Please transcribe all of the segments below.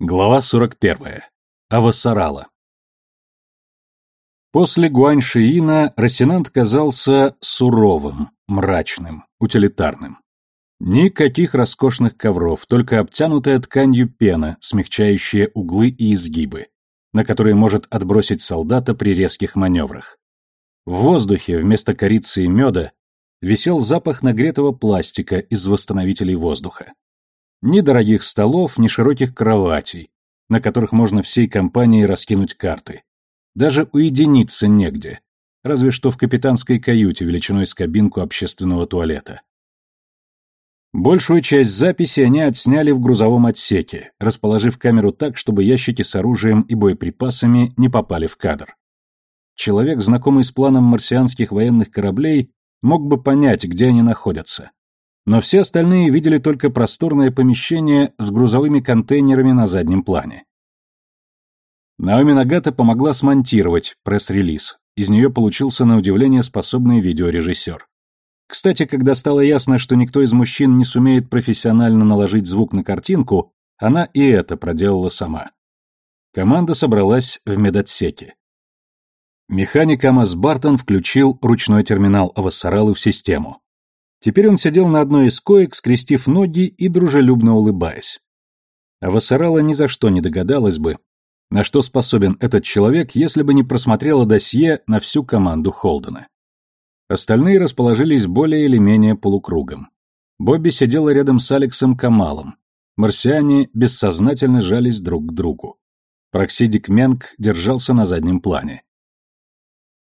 Глава 41. Авасарала. После Гуаньшиина Росинант казался суровым, мрачным, утилитарным. Никаких роскошных ковров, только обтянутая тканью пена, смягчающая углы и изгибы, на которые может отбросить солдата при резких маневрах. В воздухе вместо корицы и меда висел запах нагретого пластика из восстановителей воздуха. Ни дорогих столов, ни широких кроватей, на которых можно всей компанией раскинуть карты. Даже уединиться негде, разве что в капитанской каюте величиной с кабинку общественного туалета. Большую часть записи они отсняли в грузовом отсеке, расположив камеру так, чтобы ящики с оружием и боеприпасами не попали в кадр. Человек, знакомый с планом марсианских военных кораблей, мог бы понять, где они находятся но все остальные видели только просторное помещение с грузовыми контейнерами на заднем плане. Наоми Нагата помогла смонтировать пресс-релиз. Из нее получился на удивление способный видеорежиссер. Кстати, когда стало ясно, что никто из мужчин не сумеет профессионально наложить звук на картинку, она и это проделала сама. Команда собралась в медотсеке. Механик Амос Бартон включил ручной терминал Авассаралы в систему. Теперь он сидел на одной из коек, скрестив ноги и дружелюбно улыбаясь. А Вассарала ни за что не догадалась бы, на что способен этот человек, если бы не просмотрела досье на всю команду Холдена. Остальные расположились более или менее полукругом. Бобби сидела рядом с Алексом Камалом. Марсиане бессознательно жались друг к другу. Проксидик Менг держался на заднем плане.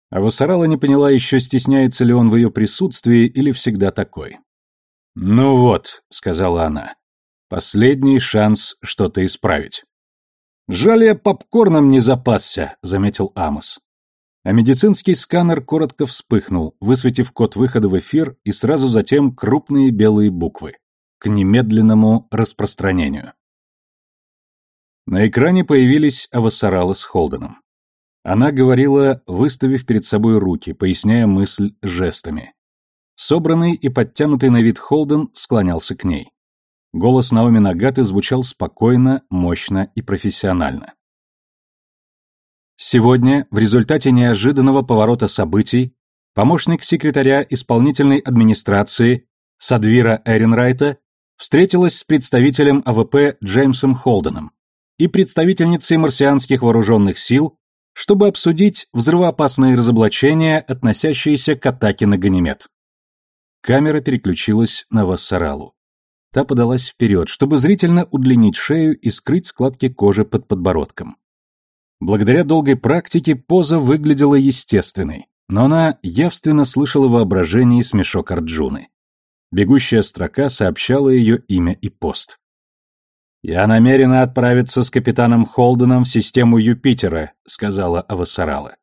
А Вассарала не поняла еще, стесняется ли он в ее присутствии или всегда такой. «Ну вот», — сказала она, — «последний шанс что-то исправить». «Жаль, я попкорном не запасся», — заметил Амос. А медицинский сканер коротко вспыхнул, высветив код выхода в эфир и сразу затем крупные белые буквы к немедленному распространению. На экране появились Авасарала с Холденом. Она говорила, выставив перед собой руки, поясняя мысль жестами. Собранный и подтянутый на вид Холден склонялся к ней. Голос Наоми Нагаты звучал спокойно, мощно и профессионально. Сегодня, в результате неожиданного поворота событий, помощник секретаря исполнительной администрации Садвира Эренрайта встретилась с представителем АВП Джеймсом Холденом и представительницей марсианских вооруженных сил чтобы обсудить взрывоопасные разоблачения, относящиеся к атаке на Ганимед. Камера переключилась на Авасаралу. Та подалась вперед, чтобы зрительно удлинить шею и скрыть складки кожи под подбородком. Благодаря долгой практике поза выглядела естественной, но она явственно слышала в воображении смешок Арджуны. Бегущая строка сообщала ее имя и пост. «Я намерена отправиться с капитаном Холденом в систему Юпитера», — сказала Авасарала.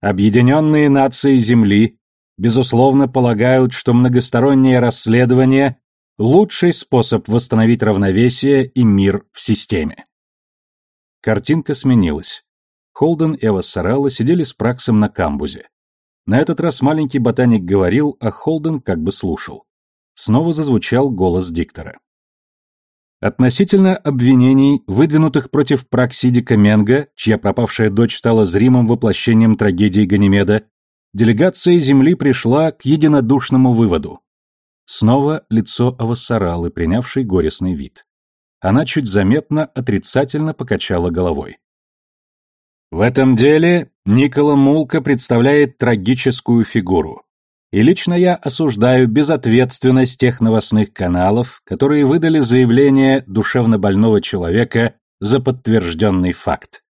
«Объединенные нации Земли, безусловно, полагают, что многостороннее расследование — лучший способ восстановить равновесие и мир в системе». Картинка сменилась. Холден и Авасарала сидели с Праксом на камбузе. На этот раз маленький ботаник говорил, а Холден как бы слушал. Снова зазвучал голос диктора. Относительно обвинений, выдвинутых против Праксидика Менга, чья пропавшая дочь стала зримым воплощением трагедии Ганимеда, делегация Земли пришла к единодушному выводу. Снова лицо Авассаралы, принявшей горестный вид. Она чуть заметно отрицательно покачала головой. В этом деле Никола Мулка представляет трагическую фигуру. И лично я осуждаю безответственность тех новостных каналов, которые выдали заявление душевно больного человека за подтвержденный факт.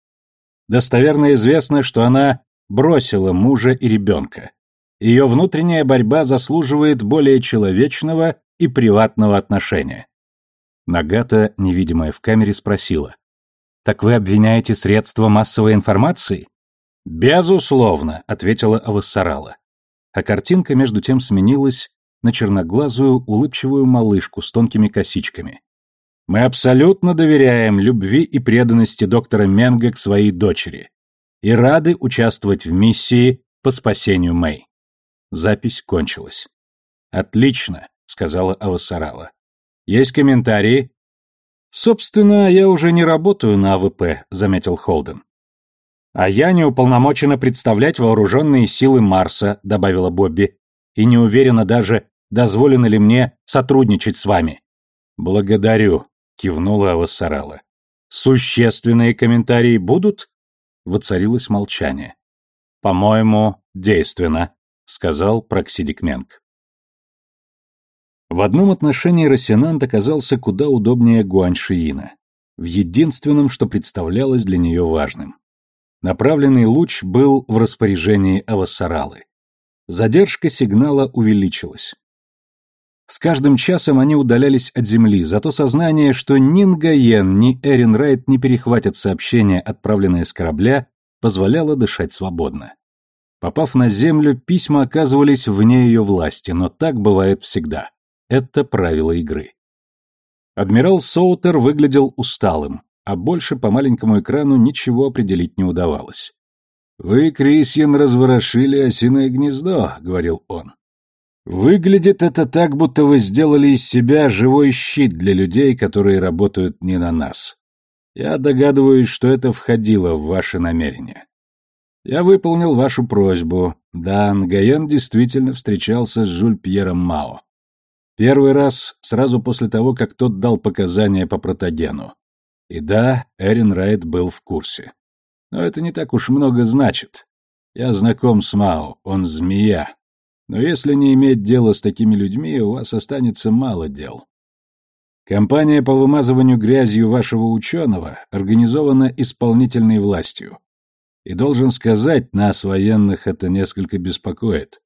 Достоверно известно, что она бросила мужа и ребенка. Ее внутренняя борьба заслуживает более человечного и приватного отношения. Нагата, невидимая в камере, спросила. «Так вы обвиняете средства массовой информации?» «Безусловно», — ответила Авассарала а картинка между тем сменилась на черноглазую, улыбчивую малышку с тонкими косичками. Мы абсолютно доверяем любви и преданности доктора Менга к своей дочери и рады участвовать в миссии по спасению Мэй. Запись кончилась. «Отлично», — сказала Авасарала. «Есть комментарии?» «Собственно, я уже не работаю на АВП», — заметил Холден. «А я не уполномочена представлять вооруженные силы Марса», — добавила Бобби, «и не уверена даже, дозволено ли мне сотрудничать с вами». «Благодарю», — кивнула Авасарала. «Существенные комментарии будут?» Воцарилось молчание. «По-моему, действенно», — сказал Праксидик Менг. В одном отношении Рассенант оказался куда удобнее Гуаньшиина, в единственном, что представлялось для нее важным. Направленный луч был в распоряжении Авасаралы. Задержка сигнала увеличилась. С каждым часом они удалялись от Земли, зато сознание, что ни Нгаен, ни Эрин Райт не перехватят сообщение, отправленное с корабля, позволяло дышать свободно. Попав на Землю, письма оказывались вне ее власти, но так бывает всегда. Это правило игры. Адмирал Соутер выглядел усталым, а больше по маленькому экрану ничего определить не удавалось. «Вы, Крисьен, разворошили осиное гнездо», — говорил он. «Выглядит это так, будто вы сделали из себя живой щит для людей, которые работают не на нас. Я догадываюсь, что это входило в ваши намерения. Я выполнил вашу просьбу. Да, Нгаян действительно встречался с Жюль Пьером Мао. Первый раз сразу после того, как тот дал показания по протогену. И да, Эрин Райт был в курсе. Но это не так уж много значит. Я знаком с Мао, он змея. Но если не иметь дела с такими людьми, у вас останется мало дел. Компания по вымазыванию грязью вашего ученого организована исполнительной властью. И должен сказать, нас, военных, это несколько беспокоит.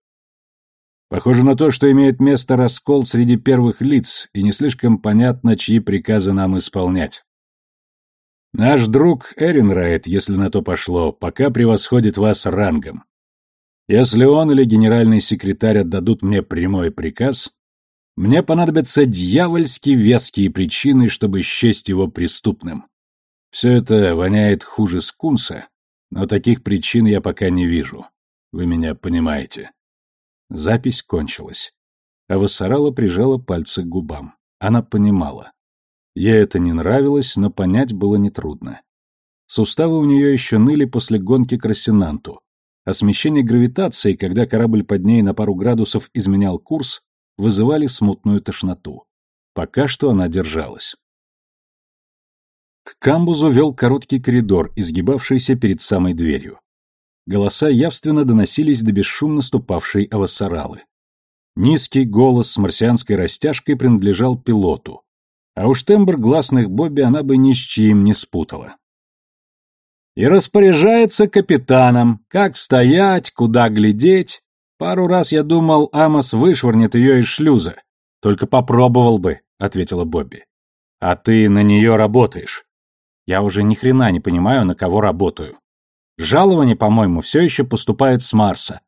Похоже на то, что имеет место раскол среди первых лиц, и не слишком понятно, чьи приказы нам исполнять. Наш друг Эринрайт, если на то пошло, пока превосходит вас рангом. Если он или генеральный секретарь отдадут мне прямой приказ, мне понадобятся дьявольски веские причины, чтобы счесть его преступным. Все это воняет хуже скунса, но таких причин я пока не вижу. Вы меня понимаете. Запись кончилась. А Вассарала прижала пальцы к губам. Она понимала. Ей это не нравилось, но понять было нетрудно. Суставы у нее еще ныли после гонки к Рассенанту, а смещение гравитации, когда корабль под ней на пару градусов изменял курс, вызывали смутную тошноту. Пока что она держалась. К камбузу вел короткий коридор, изгибавшийся перед самой дверью. Голоса явственно доносились до бесшумно ступавшей авасаралы. Низкий голос с марсианской растяжкой принадлежал пилоту, а уж тембр гласных Бобби она бы ни с чьим не спутала. И распоряжается капитаном, как стоять, куда глядеть. Пару раз я думал, Амос вышвырнет ее из шлюза. Только попробовал бы, ответила Бобби. А ты на нее работаешь. Я уже ни хрена не понимаю, на кого работаю. Жалование, по-моему, все еще поступает с Марса,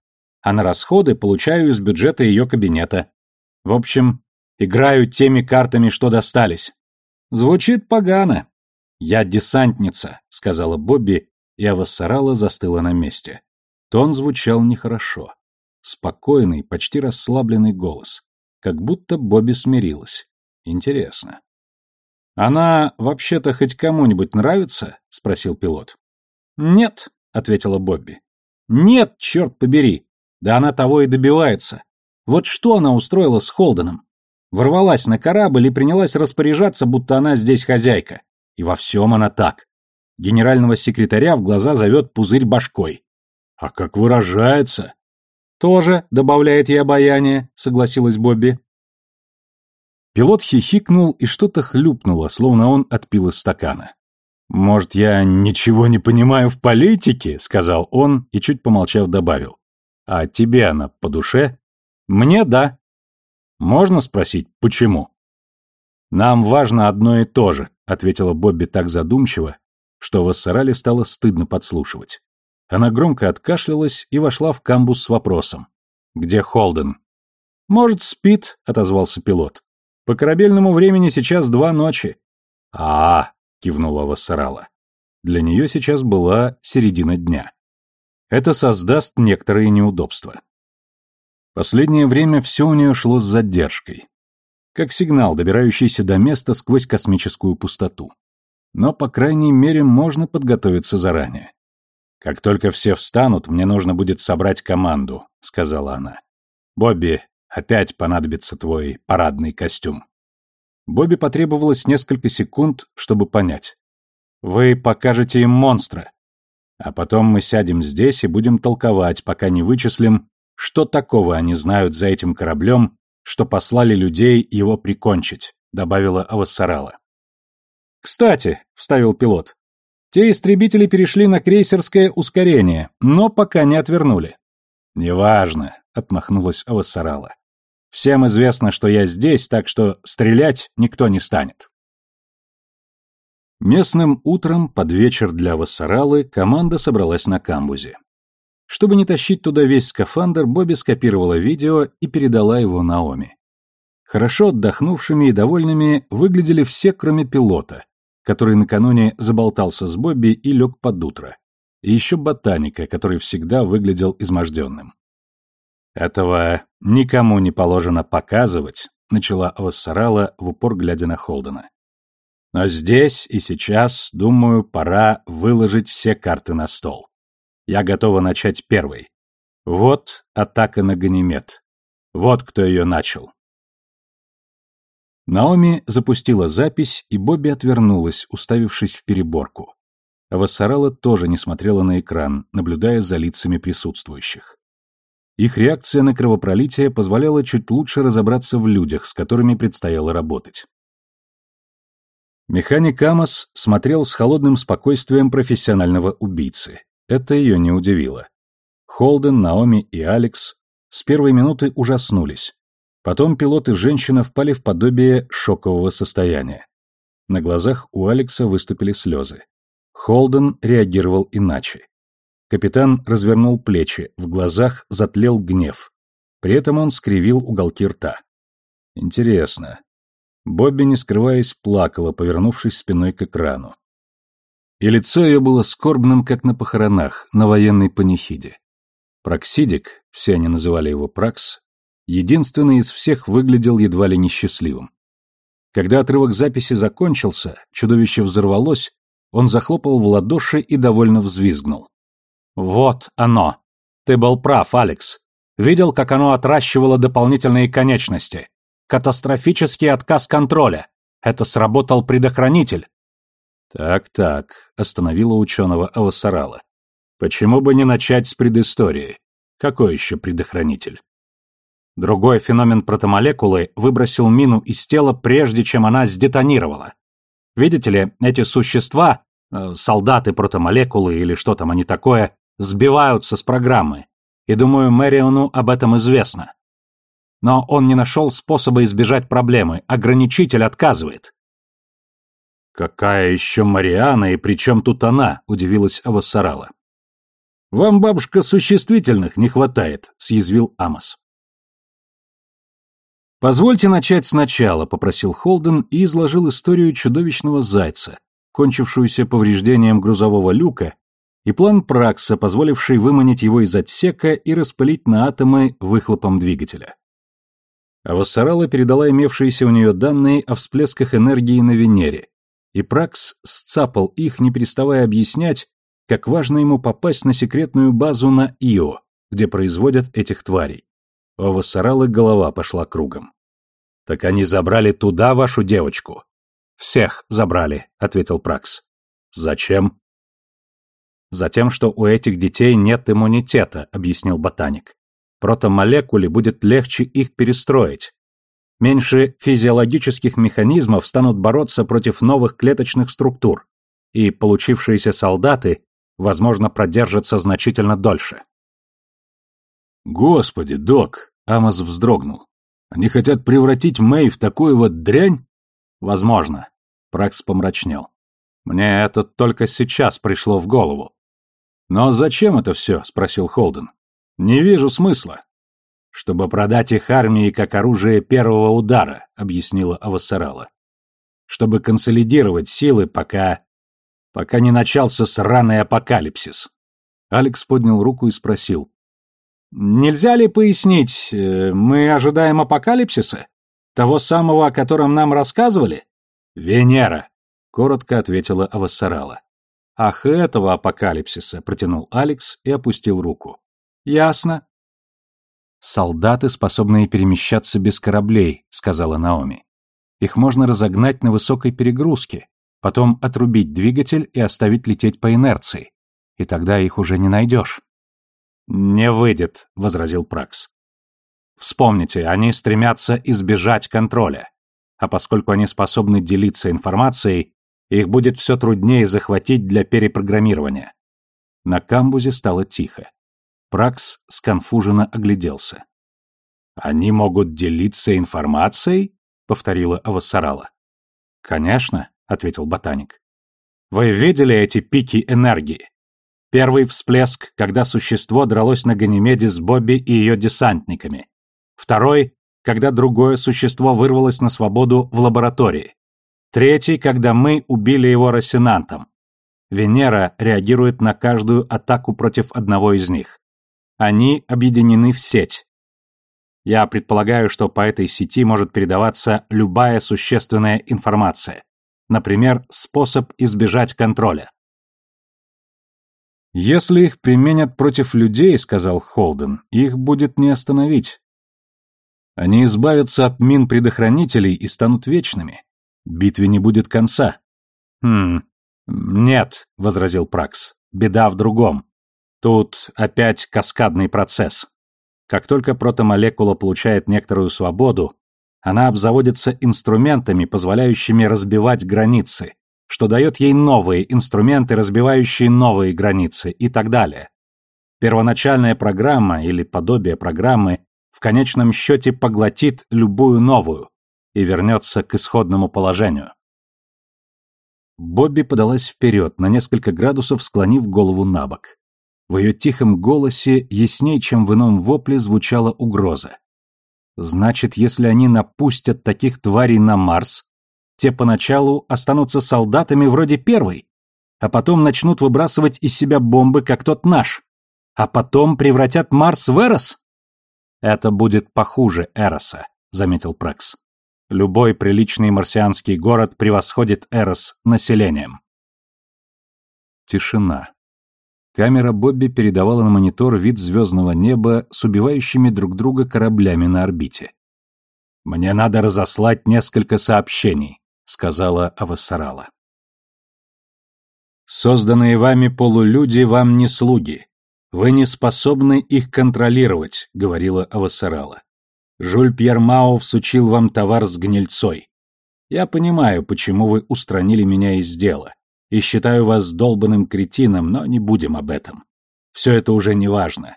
а на расходы получаю из бюджета ее кабинета. В общем, играю теми картами, что достались. Звучит погано. Я десантница, сказала Бобби, и Авассарала застыла на месте. Тон звучал нехорошо. Спокойный, почти расслабленный голос. Как будто Бобби смирилась. Интересно. «Она вообще-то хоть кому-нибудь нравится?» — спросил пилот. «Нет», ответила Бобби. Нет, черт побери. Да она того и добивается. Вот что она устроила с Холденом? Ворвалась на корабль и принялась распоряжаться, будто она здесь хозяйка. И во всем она так. Генерального секретаря в глаза зовет пузырь башкой. А как выражается? Тоже добавляет ей обаяние, согласилась Бобби. Пилот хихикнул и что-то хлюпнуло, словно он отпил из стакана. «Может, я ничего не понимаю в политике?» — сказал он и, чуть помолчав, добавил. «А тебе она по душе?» «Мне да». «Можно спросить, почему?» «Нам важно одно и то же», — ответила Бобби так задумчиво, что в Ассарале стало стыдно подслушивать. Она громко откашлялась и вошла в камбус с вопросом. «Где Холден?» «Может, спит», — отозвался пилот. «По корабельному времени сейчас два ночи». «А, кивнула Вассарала. Для нее сейчас была середина дня. Это создаст некоторые неудобства. Последнее время все у нее шло с задержкой. как сигнал, добирающийся до места сквозь космическую пустоту. Но, по крайней мере, можно подготовиться заранее. «Как только все встанут, мне нужно будет собрать команду», — сказала она. «Бобби, опять понадобится твой парадный костюм». Бобби потребовалось несколько секунд, чтобы понять. «Вы покажете им монстра. А потом мы сядем здесь и будем толковать, пока не вычислим, что такого они знают за этим кораблем, что послали людей его прикончить», — добавила Авассарала. «Кстати», — вставил пилот, те истребители перешли на крейсерское ускорение, но пока не отвернули. «Неважно», — отмахнулась Авасарала. «Всем известно, что я здесь, так что стрелять никто не станет». Местным утром под вечер для Вассаралы команда собралась на камбузе. Чтобы не тащить туда весь скафандр, Бобби скопировала видео и передала его Наоми. Хорошо отдохнувшими и довольными выглядели все, кроме пилота, который накануне заболтался с Бобби и лег под утро, и еще ботаника, который всегда выглядел изможденным. «Этого никому не положено показывать», — начала Авассарала в упор глядя на Холдена. «Но здесь и сейчас, думаю, пора выложить все карты на стол. Я готова начать первой. Вот атака на Ганимед. Вот кто ее начал. Наоми запустила запись, и Бобби отвернулась, уставившись в переборку. Вассарала тоже не смотрела на экран, наблюдая за лицами присутствующих. Их реакция на кровопролитие позволяла чуть лучше разобраться в людях, с которыми предстояло работать. Механик Амос смотрел с холодным спокойствием профессионального убийцы. Это ее не удивило. Холден, Наоми и Алекс с первой минуты ужаснулись. Потом пилот и женщина впали в подобие шокового состояния. На глазах у Алекса выступили слезы. Холден реагировал иначе. Капитан развернул плечи, в глазах затлел гнев. При этом он скривил уголки рта. Интересно. Бобби, не скрываясь, плакала, повернувшись спиной к экрану. И лицо ее было скорбным, как на похоронах, на военной панихиде. Проксидик, все они называли его Пракс, единственный из всех выглядел едва ли несчастливым. Когда отрывок записи закончился, чудовище взорвалось, он захлопал в ладоши и довольно взвизгнул. «Вот оно! Ты был прав, Алекс. Видел, как оно отращивало дополнительные конечности. Катастрофический отказ контроля. Это сработал предохранитель». «Так-так», — остановила ученого Авасарала. «Почему бы не начать с предыстории? Какой еще предохранитель?» Другой феномен протомолекулы выбросил мину из тела, прежде чем она сдетонировала. Видите ли, эти существа, э, солдаты протомолекулы или что там они такое, сбиваются с программы. И думаю, Мэриону об этом известно. Но он не нашел способа избежать проблемы, ограничитель отказывает. «Какая еще Мариана и при чем тут она?» – удивилась Авассарала. «Вам, бабушка, существительных не хватает», – съязвил Амос. «Позвольте начать сначала», — попросил Холден и изложил историю чудовищного зайца, кончившуюся повреждением грузового люка, и план Пракса, позволивший выманить его из отсека и распылить на атомы выхлопом двигателя. А Вассарала передала имевшиеся у нее данные о всплесках энергии на Венере, и Пракс сцапал их, не переставая объяснять, как важно ему попасть на секретную базу на Ио, где производят этих тварей. У Вассаралы голова пошла кругом. «Так они забрали туда вашу девочку?» «Всех забрали», — ответил Пракс. «Зачем?» «Затем, что у этих детей нет иммунитета», — объяснил ботаник. «Протомолекуле будет легче их перестроить. Меньше физиологических механизмов станут бороться против новых клеточных структур, и получившиеся солдаты, возможно, продержатся значительно дольше». «Господи, док!» — Амос вздрогнул. Они хотят превратить Мэй в такую вот дрянь? Возможно. Пракс помрачнел. Мне это только сейчас пришло в голову. Но зачем это все? спросил Холден. Не вижу смысла. Чтобы продать их армии как оружие первого удара, объяснила Авасарала. Чтобы консолидировать силы, пока... пока не начался сраный апокалипсис. Алекс поднял руку и спросил. Нельзя ли пояснить, э, мы ожидаем апокалипсиса? Того самого, о котором нам рассказывали? Венера, коротко ответила Авассарала. Ах, этого апокалипсиса, протянул Алекс и опустил руку. Ясно. Солдаты, способные перемещаться без кораблей, сказала Наоми. Их можно разогнать на высокой перегрузке, потом отрубить двигатель и оставить лететь по инерции. И тогда их уже не найдешь. «Не выйдет», — возразил Пракс. «Вспомните, они стремятся избежать контроля. А поскольку они способны делиться информацией, их будет все труднее захватить для перепрограммирования». На камбузе стало тихо. Пракс сконфуженно огляделся. «Они могут делиться информацией?» — повторила Авасарала. «Конечно», — ответил ботаник. «Вы видели эти пики энергии? Первый всплеск, когда существо дралось на Ганимеде с Бобби и ее десантниками. Второй, когда другое существо вырвалось на свободу в лаборатории. Третий, когда мы убили его рассенантом. Венера реагирует на каждую атаку против одного из них. Они объединены в сеть. Я предполагаю, что по этой сети может передаваться любая существенная информация. Например, способ избежать контроля. «Если их применят против людей, — сказал Холден, — их будет не остановить. Они избавятся от мин-предохранителей и станут вечными. Битве не будет конца». «Хм, нет, — возразил Пракс, — беда в другом. Тут опять каскадный процесс. Как только протомолекула получает некоторую свободу, она обзаводится инструментами, позволяющими разбивать границы, что дает ей новые инструменты, разбивающие новые границы и так далее. Первоначальная программа или подобие программы в конечном счете поглотит любую новую и вернется к исходному положению. Бобби подалась вперед, на несколько градусов склонив голову на бок. В ее тихом голосе, ясней, чем в ином вопле, звучала угроза. Значит, если они напустят таких тварей на Марс, те поначалу останутся солдатами вроде первой, а потом начнут выбрасывать из себя бомбы, как тот наш, а потом превратят Марс в Эрос? Это будет похуже Эроса, заметил Прекс. Любой приличный марсианский город превосходит Эрос населением. Тишина. Камера Бобби передавала на монитор вид звездного неба с убивающими друг друга кораблями на орбите. «Мне надо разослать несколько сообщений», — сказала Авассарала. «Созданные вами полулюди вам не слуги. Вы не способны их контролировать», — говорила Авассарала. «Жюль Пьер Мау всучил вам товар с гнильцой. Я понимаю, почему вы устранили меня из дела, и считаю вас долбанным кретином, но не будем об этом. Все это уже не важно.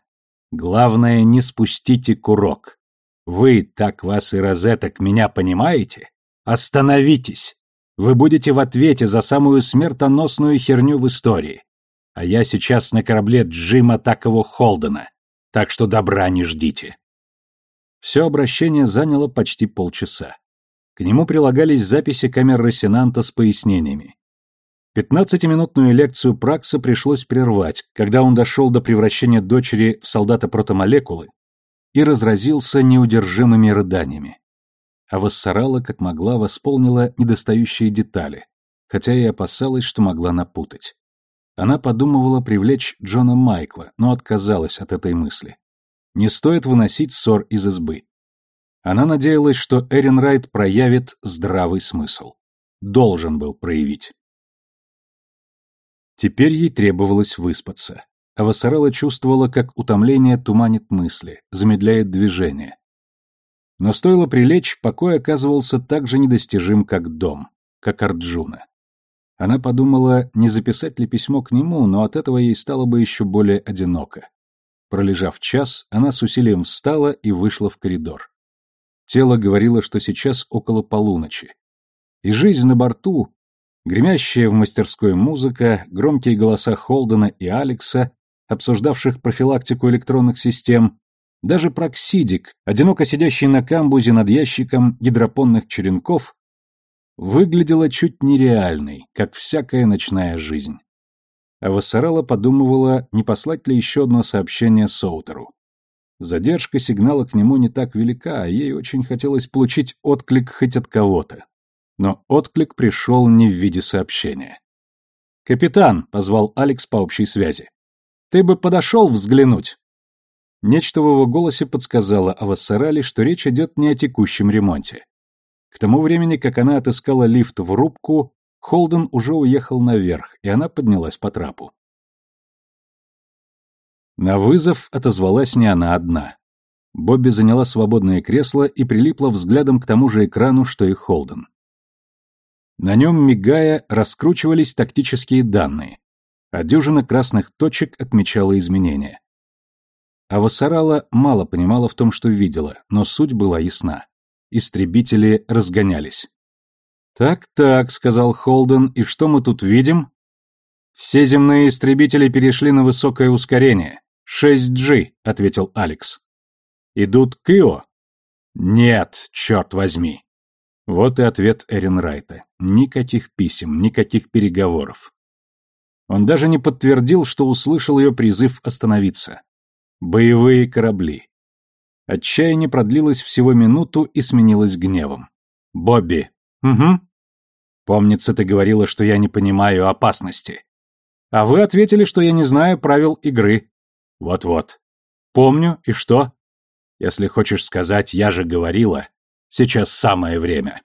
Главное, не спустите курок. Вы, так вас и розеток, меня понимаете? Остановитесь! Вы будете в ответе за самую смертоносную херню в истории. А я сейчас на корабле Джима Таково Холдена, так что добра не ждите. Все обращение заняло почти полчаса. К нему прилагались записи камер Рассенанта с пояснениями. Пятнадцатиминутную лекцию Пракса пришлось прервать, когда он дошел до превращения дочери в солдата-протомолекулы и разразился неудержимыми рыданиями а Вассарала, как могла, восполнила недостающие детали, хотя и опасалась, что могла напутать. Она подумывала привлечь Джона Майкла, но отказалась от этой мысли. Не стоит выносить ссор из избы. Она надеялась, что Эрин Райт проявит здравый смысл. Должен был проявить. Теперь ей требовалось выспаться. А Вассарала чувствовала, как утомление туманит мысли, замедляет движение, но стоило прилечь, покой оказывался так же недостижим, как дом, как Арджуна. Она подумала, не записать ли письмо к нему, но от этого ей стало бы еще более одиноко. Пролежав час, она с усилием встала и вышла в коридор. Тело говорило, что сейчас около полуночи. И жизнь на борту, гремящая в мастерской музыка, громкие голоса Холдена и Алекса, обсуждавших профилактику электронных систем, даже Проксидик, одиноко сидящий на камбузе над ящиком гидропонных черенков, выглядела чуть нереальной, как всякая ночная жизнь. А Вассарелла подумывала, не послать ли еще одно сообщение Соутеру. Задержка сигнала к нему не так велика, а ей очень хотелось получить отклик хоть от кого-то. Но отклик пришел не в виде сообщения. «Капитан», — позвал Алекс по общей связи, — «ты бы подошел взглянуть». Нечто в его голосе подсказало Авассарали, что речь идет не о текущем ремонте. К тому времени, как она отыскала лифт в рубку, Холден уже уехал наверх, и она поднялась по трапу. На вызов отозвалась не она одна. Бобби заняла свободное кресло и прилипла взглядом к тому же экрану, что и Холден. На нем, мигая, раскручивались тактические данные, а дюжина красных точек отмечала изменения. А Вассарала мало понимала в том, что видела, но суть была ясна. Истребители разгонялись. «Так-так», — сказал Холден, — «и что мы тут видим?» «Все земные истребители перешли на высокое ускорение. 6G», — ответил Алекс. «Идут к Ио?» «Нет, черт возьми». Вот и ответ Эрин Райта. Никаких писем, никаких переговоров. Он даже не подтвердил, что услышал ее призыв остановиться. Боевые корабли. Отчаяние продлилось всего минуту и сменилось гневом. «Бобби!» «Угу». «Помнится, ты говорила, что я не понимаю опасности». «А вы ответили, что я не знаю правил игры». «Вот-вот». «Помню, и что?» «Если хочешь сказать, я же говорила, сейчас самое время».